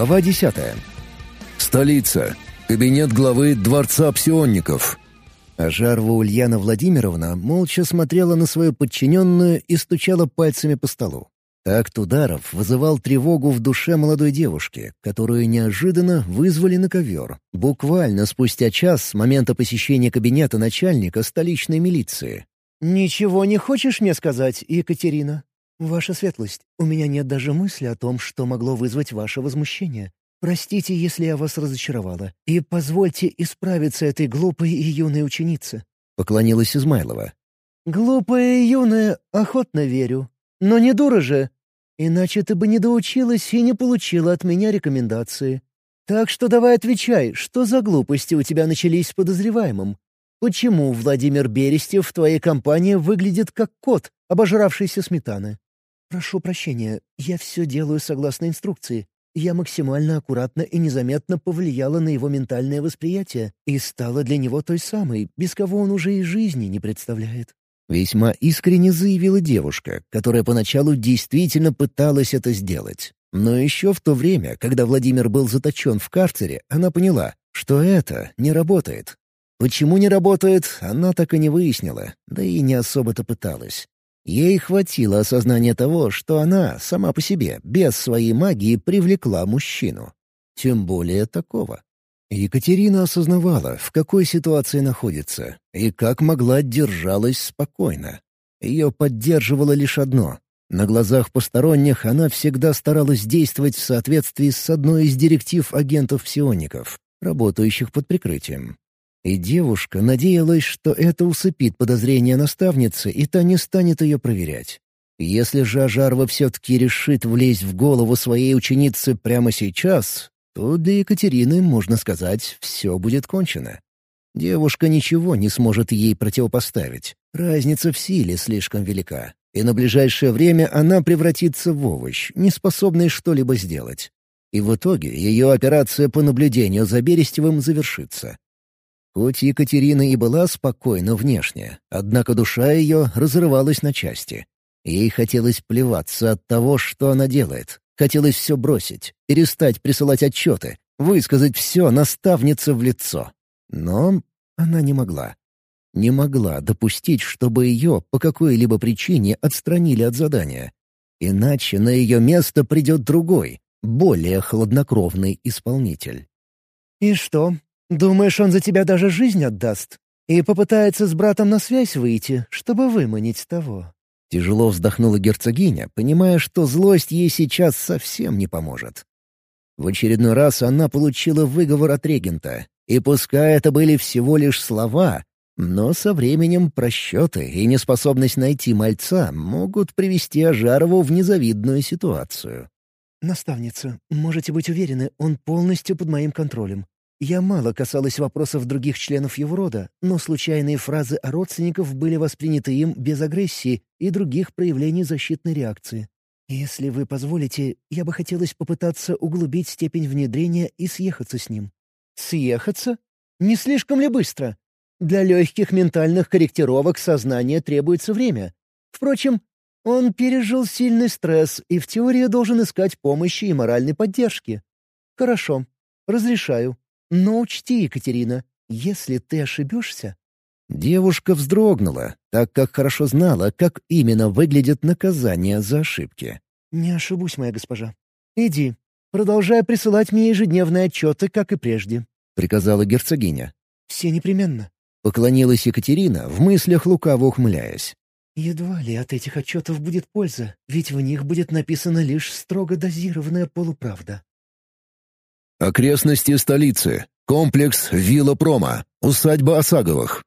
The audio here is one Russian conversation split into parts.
Глава 10. Столица. Кабинет главы Дворца Псионников. Ажарова Ульяна Владимировна молча смотрела на свою подчиненную и стучала пальцами по столу. Такт ударов вызывал тревогу в душе молодой девушки, которую неожиданно вызвали на ковер, буквально спустя час с момента посещения кабинета начальника столичной милиции. «Ничего не хочешь мне сказать, Екатерина?» «Ваша светлость, у меня нет даже мысли о том, что могло вызвать ваше возмущение. Простите, если я вас разочаровала, и позвольте исправиться этой глупой и юной ученице». Поклонилась Измайлова. «Глупая и юная, охотно верю. Но не дура же. Иначе ты бы не доучилась и не получила от меня рекомендации. Так что давай отвечай, что за глупости у тебя начались с подозреваемым? Почему Владимир Берестев в твоей компании выглядит как кот, обожравшийся сметаны? Прошу прощения, я все делаю согласно инструкции. Я максимально аккуратно и незаметно повлияла на его ментальное восприятие и стала для него той самой, без кого он уже и жизни не представляет. Весьма искренне заявила девушка, которая поначалу действительно пыталась это сделать. Но еще в то время, когда Владимир был заточен в карцере, она поняла, что это не работает. Почему не работает, она так и не выяснила, да и не особо-то пыталась. Ей хватило осознания того, что она, сама по себе, без своей магии привлекла мужчину. Тем более такого. Екатерина осознавала, в какой ситуации находится, и как могла держалась спокойно. Ее поддерживало лишь одно. На глазах посторонних она всегда старалась действовать в соответствии с одной из директив агентов-псиоников, работающих под прикрытием. И девушка надеялась, что это усыпит подозрения наставницы, и та не станет ее проверять. Если же Ажарова все-таки решит влезть в голову своей ученицы прямо сейчас, то для Екатерины, можно сказать, все будет кончено. Девушка ничего не сможет ей противопоставить. Разница в силе слишком велика. И на ближайшее время она превратится в овощ, не способный что-либо сделать. И в итоге ее операция по наблюдению за Берестевым завершится. Хоть Екатерина и была спокойна внешне, однако душа ее разрывалась на части. Ей хотелось плеваться от того, что она делает, Хотелось все бросить, перестать присылать отчеты, высказать все наставнице в лицо. Но она не могла. Не могла допустить, чтобы ее по какой-либо причине отстранили от задания. Иначе на ее место придет другой, более хладнокровный исполнитель. «И что? Думаешь, он за тебя даже жизнь отдаст? И попытается с братом на связь выйти, чтобы выманить того?» Тяжело вздохнула герцогиня, понимая, что злость ей сейчас совсем не поможет. В очередной раз она получила выговор от регента, и пускай это были всего лишь слова, но со временем просчеты и неспособность найти мальца могут привести Ажарову в незавидную ситуацию. «Наставница, можете быть уверены, он полностью под моим контролем. Я мало касалась вопросов других членов его рода, но случайные фразы о родственниках были восприняты им без агрессии и других проявлений защитной реакции. Если вы позволите, я бы хотелось попытаться углубить степень внедрения и съехаться с ним. Съехаться? Не слишком ли быстро? Для легких ментальных корректировок сознания требуется время. Впрочем, он пережил сильный стресс и в теории должен искать помощи и моральной поддержки. Хорошо, разрешаю. Но учти, Екатерина, если ты ошибешься...» Девушка вздрогнула, так как хорошо знала, как именно выглядит наказание за ошибки. «Не ошибусь, моя госпожа. Иди, продолжай присылать мне ежедневные отчеты, как и прежде», — приказала герцогиня. «Все непременно». Поклонилась Екатерина, в мыслях лукаво ухмыляясь. «Едва ли от этих отчетов будет польза, ведь в них будет написана лишь строго дозированная полуправда». Окрестности столицы. Комплекс Вилла Прома. Усадьба Осаговых.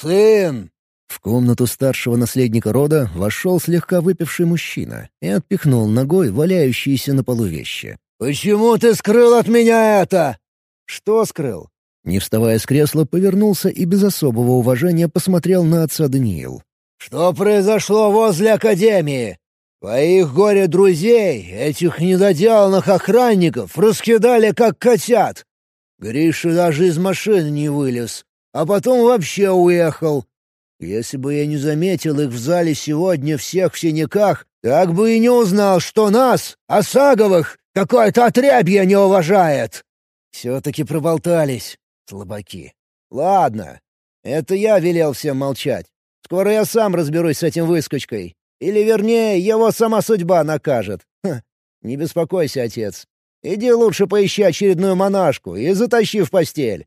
«Сын!» В комнату старшего наследника рода вошел слегка выпивший мужчина и отпихнул ногой валяющиеся на полу вещи. «Почему ты скрыл от меня это?» «Что скрыл?» Не вставая с кресла, повернулся и без особого уважения посмотрел на отца Даниил. «Что произошло возле Академии? Твоих горе-друзей, этих недоделанных охранников, раскидали как котят. Гриша даже из машины не вылез, а потом вообще уехал. Если бы я не заметил их в зале сегодня всех в синяках, так бы и не узнал, что нас, Осаговых, Какое-то отрябье не уважает!» «Все-таки проболтались, слабаки. Ладно, это я велел всем молчать. Скоро я сам разберусь с этим выскочкой. Или, вернее, его сама судьба накажет. Ха, не беспокойся, отец. Иди лучше поищи очередную монашку и затащи в постель.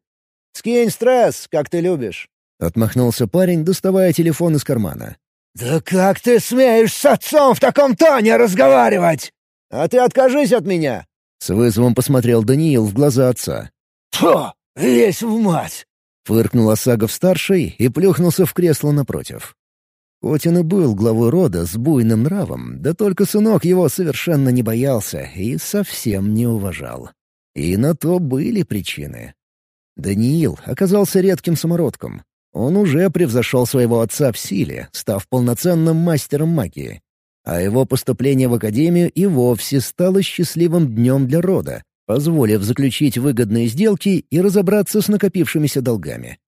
Скинь стресс, как ты любишь». Отмахнулся парень, доставая телефон из кармана. «Да как ты смеешь с отцом в таком тоне разговаривать?» «А ты откажись от меня!» С вызовом посмотрел Даниил в глаза отца. «Фу! Весь в мать!» Фыркнул Осагов-старший и плюхнулся в кресло напротив. Хоть он и был главой рода с буйным нравом, да только сынок его совершенно не боялся и совсем не уважал. И на то были причины. Даниил оказался редким самородком. Он уже превзошел своего отца в силе, став полноценным мастером магии. А его поступление в академию и вовсе стало счастливым днем для рода, позволив заключить выгодные сделки и разобраться с накопившимися долгами.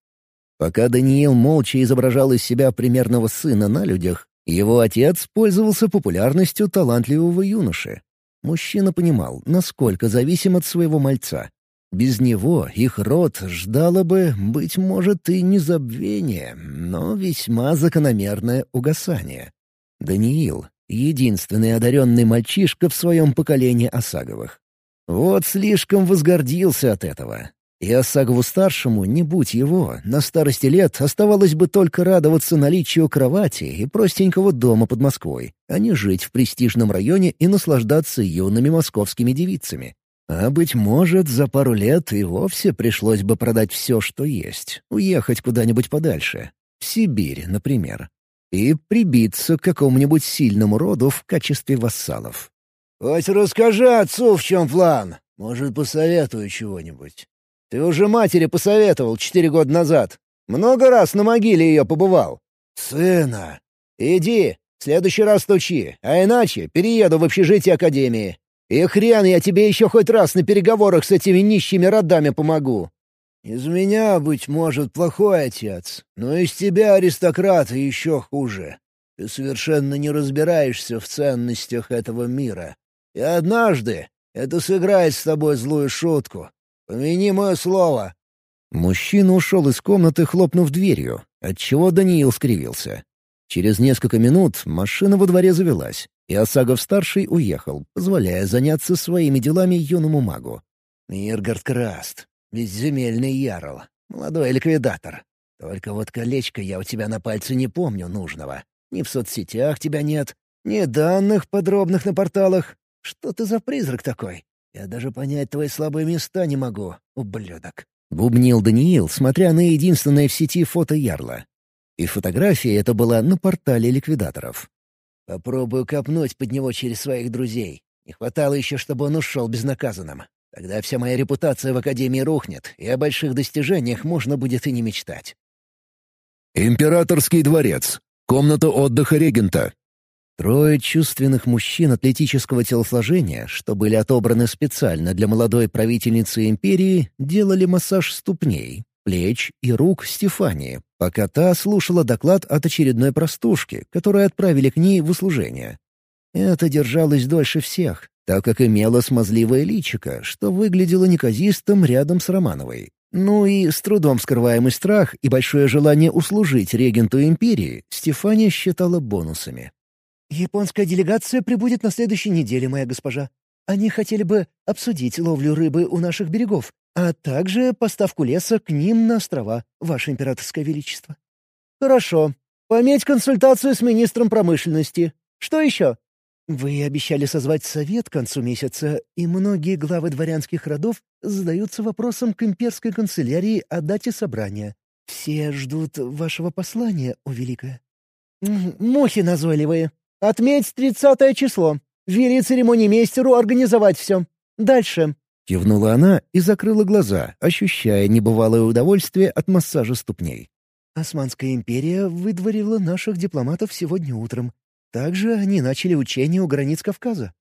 Пока Даниил молча изображал из себя примерного сына на людях, его отец пользовался популярностью талантливого юноши. Мужчина понимал, насколько зависим от своего мальца. Без него их род ждало бы, быть может, и не забвение, но весьма закономерное угасание. Даниил — единственный одаренный мальчишка в своем поколении Осаговых. Вот слишком возгордился от этого. И Осагову-старшему, не будь его, на старости лет оставалось бы только радоваться наличию кровати и простенького дома под Москвой, а не жить в престижном районе и наслаждаться юными московскими девицами. А, быть может, за пару лет и вовсе пришлось бы продать все, что есть, уехать куда-нибудь подальше, в Сибирь, например, и прибиться к какому-нибудь сильному роду в качестве вассалов. «Хоть расскажи отцу, в чем план. Может, посоветую чего-нибудь». Ты уже матери посоветовал четыре года назад. Много раз на могиле ее побывал. Сына. Иди, в следующий раз стучи, а иначе перееду в общежитие Академии. И хрен я тебе еще хоть раз на переговорах с этими нищими родами помогу. Из меня, быть может, плохой отец, но из тебя, аристократа, еще хуже. Ты совершенно не разбираешься в ценностях этого мира. И однажды это сыграет с тобой злую шутку, Помяни мое слово!» Мужчина ушел из комнаты, хлопнув дверью, отчего Даниил скривился. Через несколько минут машина во дворе завелась, и Осагов-старший уехал, позволяя заняться своими делами юному магу. «Миргард Краст, безземельный ярл, молодой ликвидатор. Только вот колечко я у тебя на пальце не помню нужного. Ни в соцсетях тебя нет, ни данных подробных на порталах. Что ты за призрак такой? Я даже понять твои слабые места не могу, ублюдок». Бубнил Даниил, смотря на единственное в сети фото Ярла. И фотография эта была на портале ликвидаторов. «Попробую копнуть под него через своих друзей. Не хватало еще, чтобы он ушел безнаказанным. Тогда вся моя репутация в Академии рухнет, и о больших достижениях можно будет и не мечтать». Императорский дворец. Комната отдыха регента. Трое чувственных мужчин атлетического телосложения, что были отобраны специально для молодой правительницы империи, делали массаж ступней, плеч и рук Стефании, пока та слушала доклад от очередной простушки, которую отправили к ней в услужение. Это держалось дольше всех, так как имело смазливое личико, что выглядело неказистым рядом с Романовой. Ну и с трудом скрываемый страх и большое желание услужить регенту империи Стефания считала бонусами. «Японская делегация прибудет на следующей неделе, моя госпожа. Они хотели бы обсудить ловлю рыбы у наших берегов, а также поставку леса к ним на острова, ваше императорское величество». «Хорошо. Пометь консультацию с министром промышленности. Что еще?» «Вы обещали созвать совет к концу месяца, и многие главы дворянских родов задаются вопросом к имперской канцелярии о дате собрания. Все ждут вашего послания, о великая». «Мухи назойливые. Отметь тридцатое число. Вели церемониймейстеру организовать все. Дальше». Кивнула она и закрыла глаза, ощущая небывалое удовольствие от массажа ступней. «Османская империя выдворила наших дипломатов сегодня утром. Также они начали учения у границ Кавказа».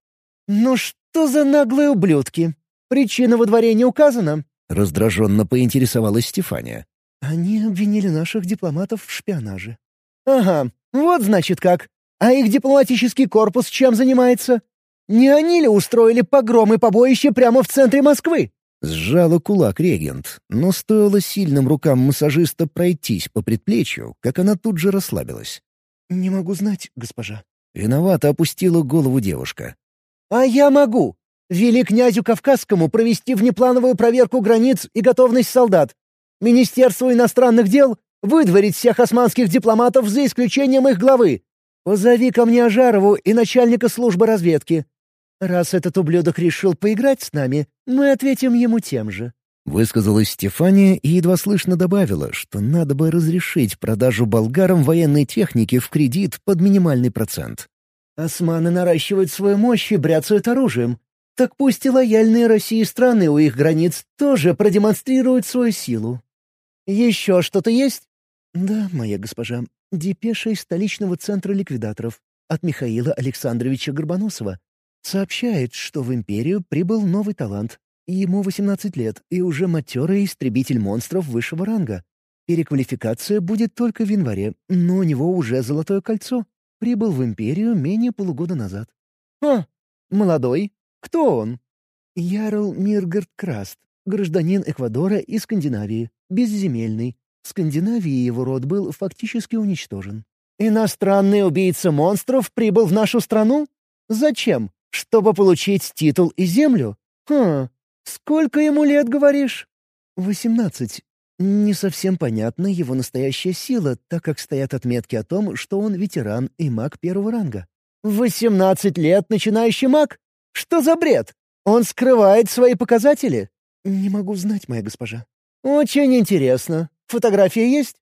«Ну что за наглые ублюдки? Причина выдворения указана?» Раздраженно поинтересовалась Стефания. «Они обвинили наших дипломатов в шпионаже». «Ага, вот значит как. А их дипломатический корпус чем занимается?» Не они ли устроили погром и побоище прямо в центре Москвы?» Сжала кулак регент, но стоило сильным рукам массажиста пройтись по предплечью, как она тут же расслабилась. «Не могу знать, госпожа». Виновато опустила голову девушка. «А я могу. Вели князю Кавказскому провести внеплановую проверку границ и готовность солдат. Министерству иностранных дел выдворить всех османских дипломатов за исключением их главы. Позови ко мне Ажарову и начальника службы разведки. Раз этот ублюдок решил поиграть с нами, мы ответим ему тем же». Высказалась Стефания и едва слышно добавила, что надо бы разрешить продажу болгарам военной техники в кредит под минимальный процент. «Османы наращивают свою мощь и бряцают оружием. Так пусть и лояльные России страны у их границ тоже продемонстрируют свою силу. Еще что-то есть?» «Да, моя госпожа. Депеша из столичного центра ликвидаторов от Михаила Александровича Горбоносова. Сообщает, что в Империю прибыл новый талант. Ему 18 лет и уже матерый истребитель монстров высшего ранга. Переквалификация будет только в январе, но у него уже золотое кольцо. Прибыл в Империю менее полугода назад. «Хм, молодой. Кто он?» Ярл Миргард Краст, гражданин Эквадора и Скандинавии, безземельный. В Скандинавии его род был фактически уничтожен. «Иностранный убийца монстров прибыл в нашу страну? Зачем? Чтобы получить титул и землю? Хм, Сколько ему лет, говоришь?» «Восемнадцать. Не совсем понятна его настоящая сила, так как стоят отметки о том, что он ветеран и маг первого ранга». «Восемнадцать лет начинающий маг? Что за бред? Он скрывает свои показатели?» «Не могу знать, моя госпожа». «Очень интересно. Фотография есть?»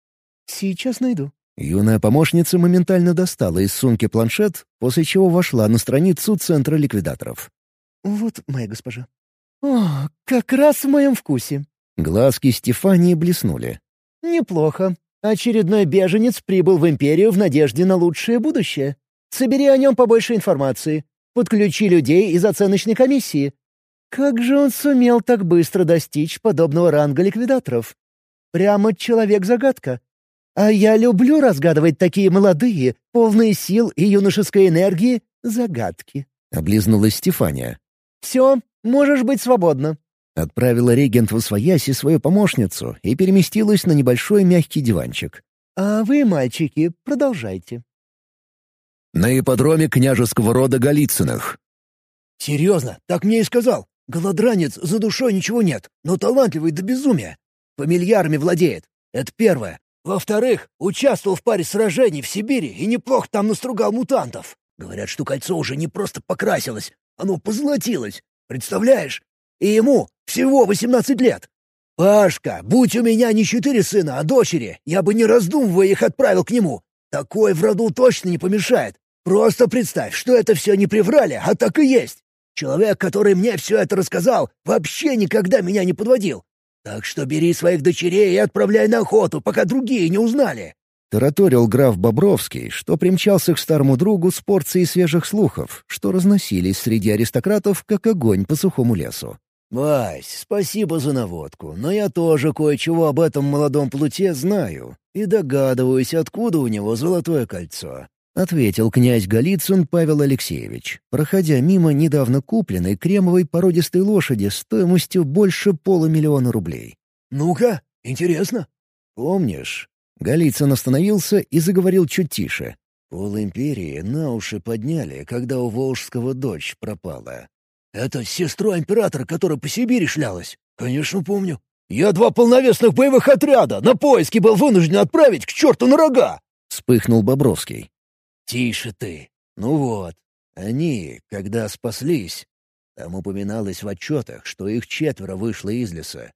«Сейчас найду». Юная помощница моментально достала из сумки планшет, после чего вошла на страницу Центра ликвидаторов. «Вот, моя госпожа». «О, как раз в моем вкусе». Глазки Стефании блеснули. «Неплохо. Очередной беженец прибыл в Империю в надежде на лучшее будущее. Собери о нем побольше информации. Подключи людей из оценочной комиссии. Как же он сумел так быстро достичь подобного ранга ликвидаторов? Прямо человек-загадка. А я люблю разгадывать такие молодые, полные сил и юношеской энергии загадки». Облизнулась Стефания. «Все, можешь быть свободна». Отправила регент в освоясь свою помощницу и переместилась на небольшой мягкий диванчик. «А вы, мальчики, продолжайте». На ипподроме княжеского рода Голицыных. «Серьезно, так мне и сказал. Голодранец, за душой ничего нет, но талантливый до безумия. Фамильярами владеет. Это первое. Во-вторых, участвовал в паре сражений в Сибири и неплохо там настругал мутантов. Говорят, что кольцо уже не просто покрасилось, оно позолотилось. Представляешь? И ему всего восемнадцать лет. Пашка, будь у меня не четыре сына, а дочери, я бы не раздумывая их отправил к нему. Такой в роду точно не помешает. Просто представь, что это все не приврали, а так и есть. Человек, который мне все это рассказал, вообще никогда меня не подводил. Так что бери своих дочерей и отправляй на охоту, пока другие не узнали. Тараторил граф Бобровский, что примчался к старому другу с порцией свежих слухов, что разносились среди аристократов, как огонь по сухому лесу. «Вась, спасибо за наводку, но я тоже кое-чего об этом молодом плуте знаю и догадываюсь, откуда у него золотое кольцо», — ответил князь Голицын Павел Алексеевич, проходя мимо недавно купленной кремовой породистой лошади стоимостью больше полумиллиона рублей. «Ну-ка, интересно». «Помнишь, Голицын остановился и заговорил чуть тише. «Пол империи на уши подняли, когда у Волжского дочь пропала. Это сестра императора, которая по Сибири шлялась? Конечно, помню. Я два полновесных боевых отряда на поиски был вынужден отправить к черту на рога!» — вспыхнул Бобровский. «Тише ты. Ну вот. Они, когда спаслись, там упоминалось в отчетах, что их четверо вышло из леса.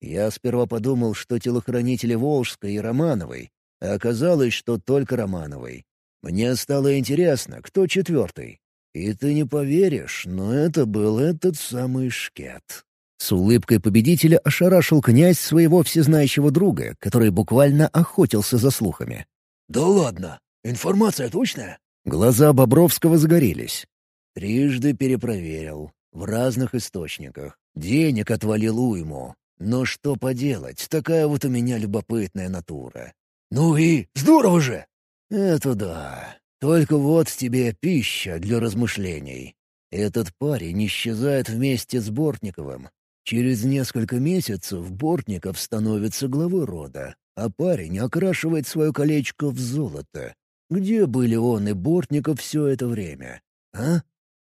Я сперва подумал, что телохранители Волжской и Романовой, а оказалось, что только Романовой. Мне стало интересно, кто четвертый. И ты не поверишь, но это был этот самый Шкет. С улыбкой победителя ошарашил князь своего всезнающего друга, который буквально охотился за слухами. «Да ладно! Информация точная?» Глаза Бобровского загорелись. Трижды перепроверил. В разных источниках. Денег отвалил уйму. Но что поделать, такая вот у меня любопытная натура. Ну и здорово же! Это да. Только вот тебе пища для размышлений. Этот парень исчезает вместе с Бортниковым. Через несколько месяцев Бортников становится главой рода, а парень окрашивает свое колечко в золото. Где были он и Бортников все это время? А?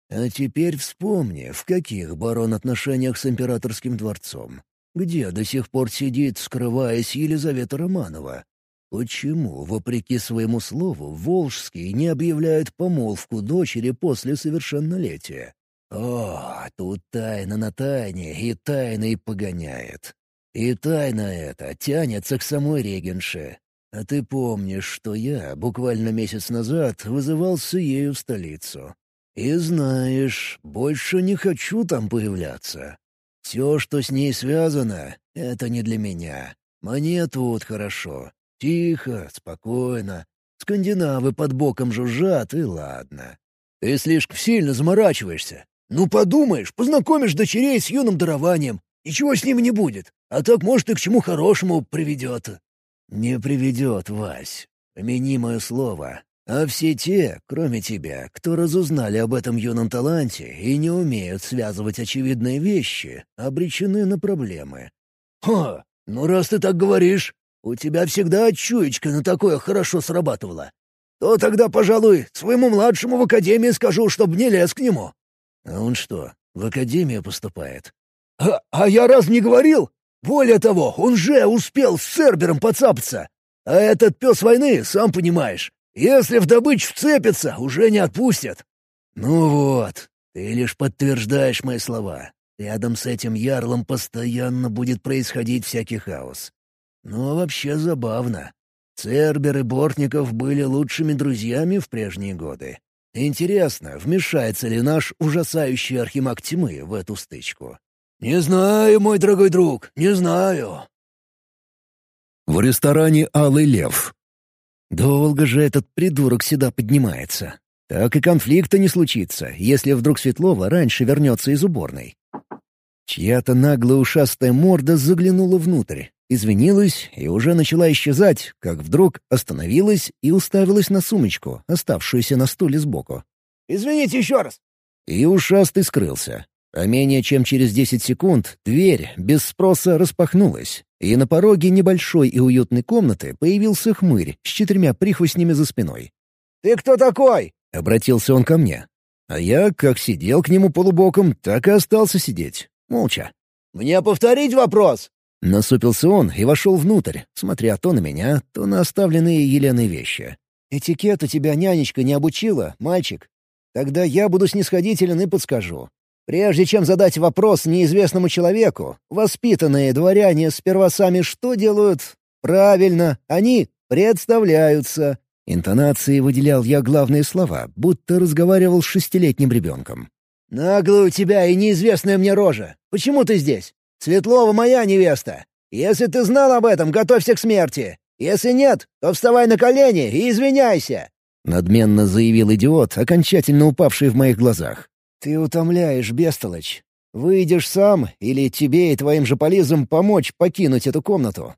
А теперь вспомни, в каких барон отношениях с императорским дворцом. Где до сих пор сидит, скрываясь, Елизавета Романова? Почему, вопреки своему слову, Волжский не объявляет помолвку дочери после совершеннолетия? О, тут тайна на тайне, и тайна и погоняет. И тайна эта тянется к самой регенше. А ты помнишь, что я буквально месяц назад вызывался ею в столицу. И знаешь, больше не хочу там появляться. Все, что с ней связано, — это не для меня. Мне тут хорошо. Тихо, спокойно. Скандинавы под боком жужжат, и ладно. Ты слишком сильно заморачиваешься. Ну, подумаешь, познакомишь дочерей с юным дарованием. Ничего с ними не будет. А так, может, и к чему хорошему приведет. Не приведет, Вась. Помяни мое слово. А все те, кроме тебя, кто разузнали об этом юном таланте и не умеют связывать очевидные вещи, обречены на проблемы. «Ха! Ну раз ты так говоришь, у тебя всегда чуечка на такое хорошо срабатывала. То тогда, пожалуй, своему младшему в академии скажу, чтобы не лез к нему». «А он что, в академию поступает?» «А, а я раз не говорил? Более того, он же успел с Цербером поцапаться. А этот пес войны, сам понимаешь, если в добычу вцепится, уже не отпустят. Ну вот, ты лишь подтверждаешь мои слова. Рядом с этим ярлом постоянно будет происходить всякий хаос. Но вообще забавно. Цербер и Бортников были лучшими друзьями в прежние годы. Интересно, вмешается ли наш ужасающий архимаг тьмы в эту стычку? «Не знаю, мой дорогой друг, не знаю». В ресторане «Алый лев» Долго же этот придурок сюда поднимается. Так и конфликта не случится, если вдруг Светлова раньше вернется из уборной. Чья-то наглая ушастая морда заглянула внутрь, извинилась и уже начала исчезать, как вдруг остановилась и уставилась на сумочку, оставшуюся на стуле сбоку. «Извините еще раз!» И ушастый скрылся. А менее чем через десять секунд дверь без спроса распахнулась, и на пороге небольшой и уютной комнаты появился хмырь с четырьмя прихвостнями за спиной. «Ты кто такой?» — обратился он ко мне. А я, как сидел к нему полубоком, так и остался сидеть, молча. «Мне повторить вопрос?» Насупился он и вошел внутрь, смотря то на меня, то на оставленные Еленой вещи. «Этикету тебя нянечка не обучила, мальчик? Тогда я буду снисходителен и подскажу. Прежде чем задать вопрос неизвестному человеку, воспитанные дворяне сперва сами что делают? Правильно, они представляются. Интонацией выделял я главные слова, будто разговаривал с шестилетним ребенком. «Наглая у тебя и неизвестная мне рожа. Почему ты здесь? Светлова моя невеста. Если ты знал об этом, готовься к смерти. Если нет, то вставай на колени и извиняйся!» Надменно заявил идиот, окончательно упавший в моих глазах. «Ты утомляешь, бестолочь. Выйдешь сам, или тебе и твоим же полизам помочь покинуть эту комнату?»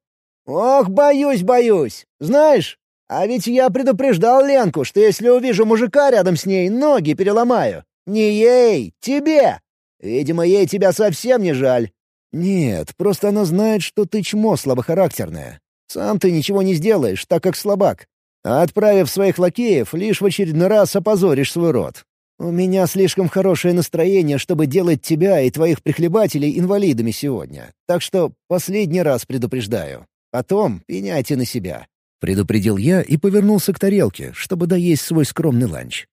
«Ох, боюсь, боюсь. Знаешь, а ведь я предупреждал Ленку, что если увижу мужика рядом с ней, ноги переломаю. Не ей, тебе. Видимо, ей тебя совсем не жаль». «Нет, просто она знает, что ты чмо слабохарактерное. Сам ты ничего не сделаешь, так как слабак. А отправив своих лакеев, лишь в очередной раз опозоришь свой род. «У меня слишком хорошее настроение, чтобы делать тебя и твоих прихлебателей инвалидами сегодня. Так что последний раз предупреждаю. Потом пеняйте на себя». Предупредил я и повернулся к тарелке, чтобы доесть свой скромный ланч.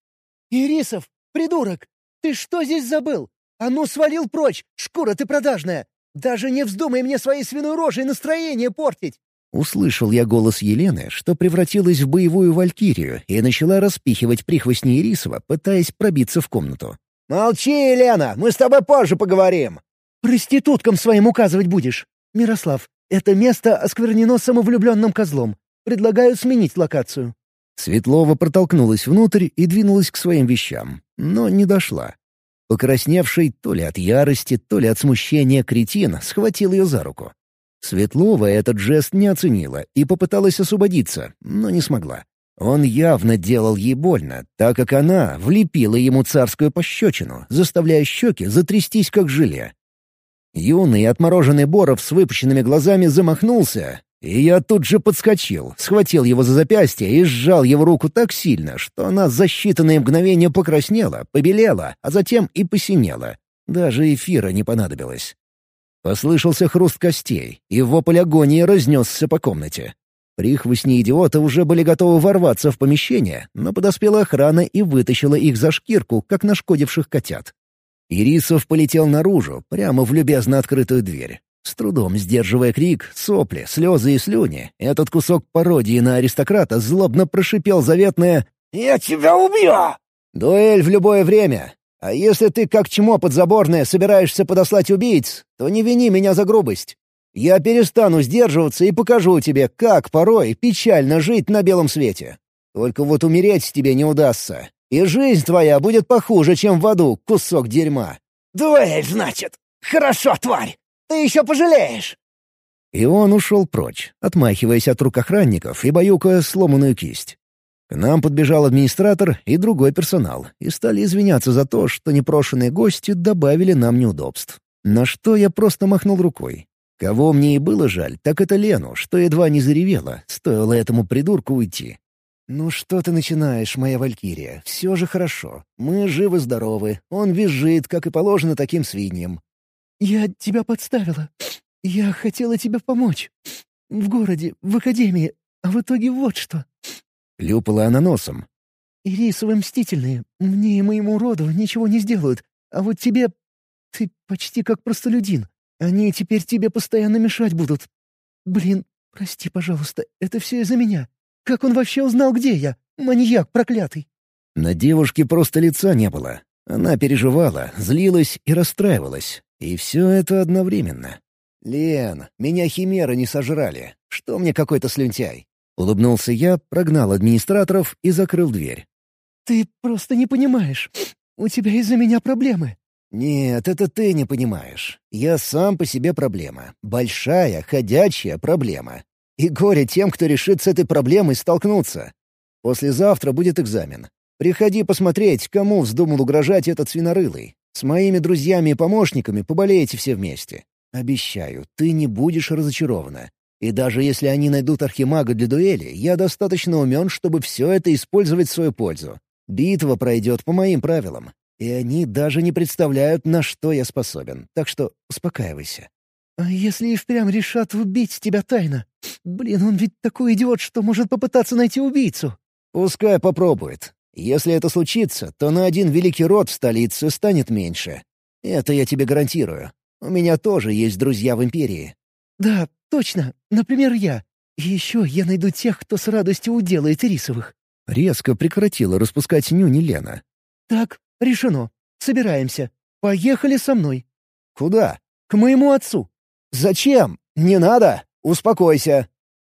«Ирисов, придурок! Ты что здесь забыл? А ну, свалил прочь! Шкура ты продажная! Даже не вздумай мне своей свиной рожей настроение портить! Услышал я голос Елены, что превратилась в боевую валькирию и начала распихивать прихвостни Ирисова, пытаясь пробиться в комнату. «Молчи, Елена, мы с тобой позже поговорим!» «Проституткам своим указывать будешь. Мирослав, это место осквернено самовлюбленным козлом. Предлагаю сменить локацию». Светлова протолкнулась внутрь и двинулась к своим вещам, но не дошла. Покрасневший то ли от ярости, то ли от смущения кретин схватил ее за руку. Светлова этот жест не оценила и попыталась освободиться, но не смогла. Он явно делал ей больно, так как она влепила ему царскую пощечину, заставляя щеки затрястись как желе. Юный отмороженный Боров с выпущенными глазами замахнулся, и я тут же подскочил, схватил его за запястье и сжал его руку так сильно, что она за считанные мгновения покраснела, побелела, а затем и посинела. Даже эфира не понадобилось. Послышался хруст костей, и вопль агонии разнесся по комнате. Прихвостни идиота уже были готовы ворваться в помещение, но подоспела охрана и вытащила их за шкирку, как нашкодивших котят. Ирисов полетел наружу, прямо в любезно открытую дверь. С трудом сдерживая крик, сопли, слезы и слюни, этот кусок пародии на аристократа злобно прошипел заветное «Я тебя убью!» «Дуэль в любое время. А если ты, как чмо подзаборное, собираешься подослать убийц, то не вини меня за грубость. Я перестану сдерживаться и покажу тебе, как порой печально жить на белом свете. Только вот умереть тебе не удастся. И жизнь твоя будет похуже, чем в аду, кусок дерьма. «Дуэль, значит? Хорошо, тварь! Ты еще пожалеешь!» И он ушел прочь, отмахиваясь от рук охранников и баюкая сломанную кисть. К нам подбежал администратор и другой персонал, и стали извиняться за то, что непрошенные гости добавили нам неудобств. На что я просто махнул рукой. Кого мне и было жаль, так это Лену, что едва не заревела, стоило этому придурку уйти. «Ну что ты начинаешь, моя валькирия? Все же хорошо. Мы живы-здоровы. Он визжит, как и положено таким свиньям». «Я тебя подставила. Я хотела тебе помочь. В городе, в академии. А в итоге вот что». Люпала она носом. «Ирисовы мстительные. Мне и моему роду ничего не сделают. А вот тебе... Ты почти как простолюдин. Они теперь тебе постоянно мешать будут. Блин, прости, пожалуйста, это все из-за меня. Как он вообще узнал, где я? Маньяк проклятый!» На девушке просто лица не было. Она переживала, злилась и расстраивалась. И все это одновременно. «Лен, меня химеры не сожрали. Что мне какой-то слюнтяй?» Улыбнулся я, прогнал администраторов и закрыл дверь. «Ты просто не понимаешь. У тебя из-за меня проблемы. «Нет, это ты не понимаешь. Я сам по себе проблема. Большая, ходячая проблема. И горе тем, кто решит с этой проблемой столкнуться. Послезавтра будет экзамен. Приходи посмотреть, кому вздумал угрожать этот свинорылый. С моими друзьями и помощниками поболеете все вместе. Обещаю, ты не будешь разочарована. И даже если они найдут архимага для дуэли, я достаточно умен, чтобы все это использовать в свою пользу. Битва пройдет по моим правилам. И они даже не представляют, на что я способен. Так что успокаивайся. «А если и впрямь решат убить тебя тайно? Блин, он ведь такой идиот, что может попытаться найти убийцу». «Пускай попробует. Если это случится, то на один великий род в столице станет меньше. Это я тебе гарантирую. У меня тоже есть друзья в Империи». «Да, точно. Например, я. И еще я найду тех, кто с радостью уделает рисовых». Резко прекратила распускать нюни Лена. «Так, Решено. Собираемся. Поехали со мной. Куда? К моему отцу. Зачем? Не надо. Успокойся.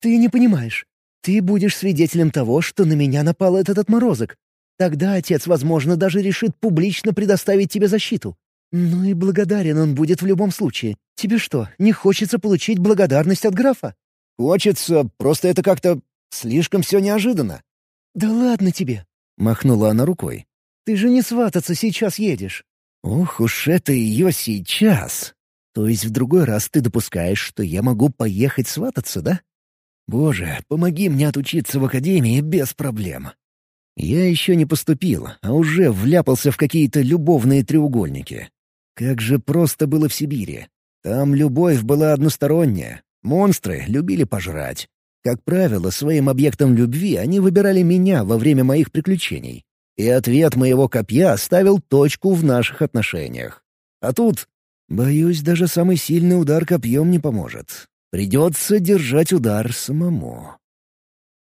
Ты не понимаешь. Ты будешь свидетелем того, что на меня напал этот отморозок. Тогда отец, возможно, даже решит публично предоставить тебе защиту. Ну и благодарен он будет в любом случае. Тебе что, не хочется получить благодарность от графа? Хочется, просто это как-то слишком все неожиданно. Да ладно тебе. Махнула она рукой. Ты же не свататься сейчас едешь». «Ох уж это ее сейчас! То есть в другой раз ты допускаешь, что я могу поехать свататься, да? Боже, помоги мне отучиться в академии без проблем». Я еще не поступил, а уже вляпался в какие-то любовные треугольники. Как же просто было в Сибири. Там любовь была односторонняя. Монстры любили пожрать. Как правило, своим объектом любви они выбирали меня во время моих приключений. И ответ моего копья ставил точку в наших отношениях. А тут, боюсь, даже самый сильный удар копьем не поможет. Придется держать удар самому.